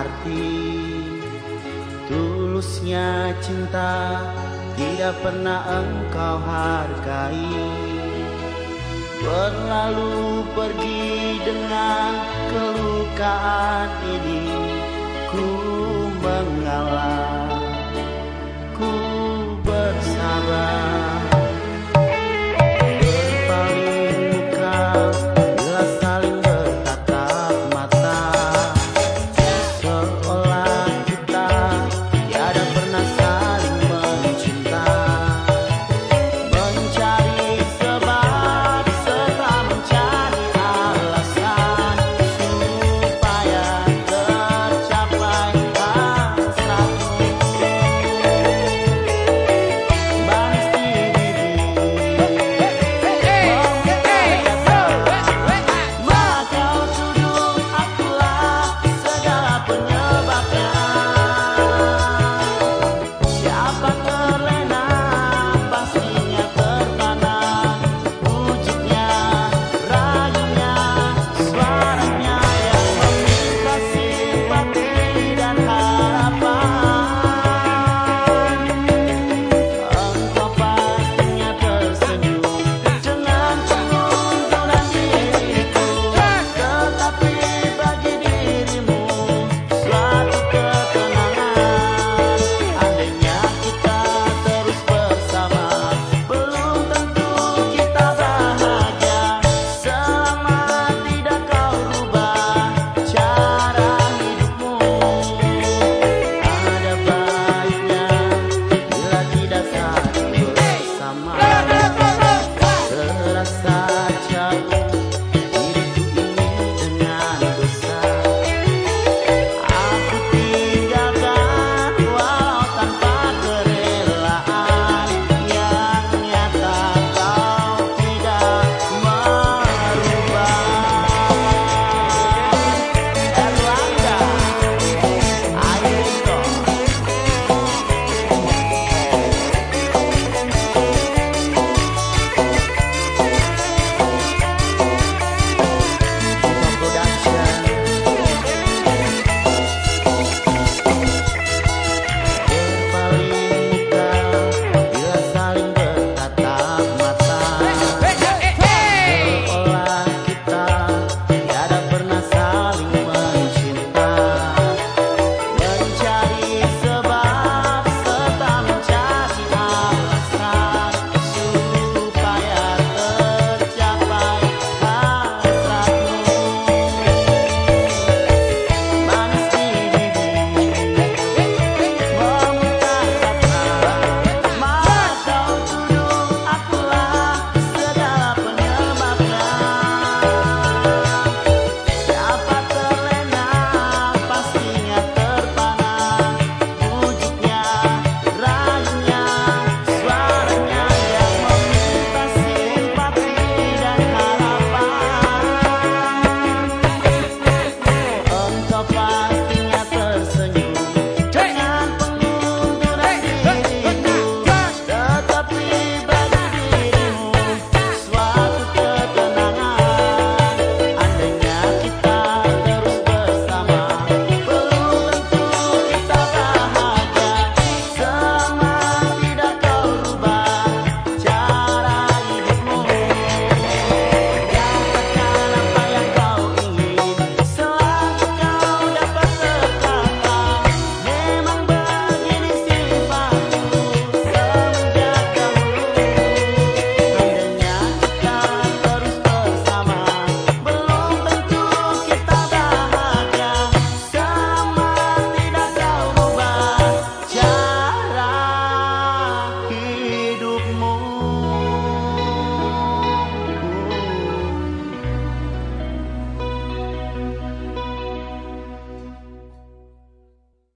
arti. Tulusnya cinta tidak pernah engkau hargai. Berlalu pergi dengan kelukaan ini Ku mengalah.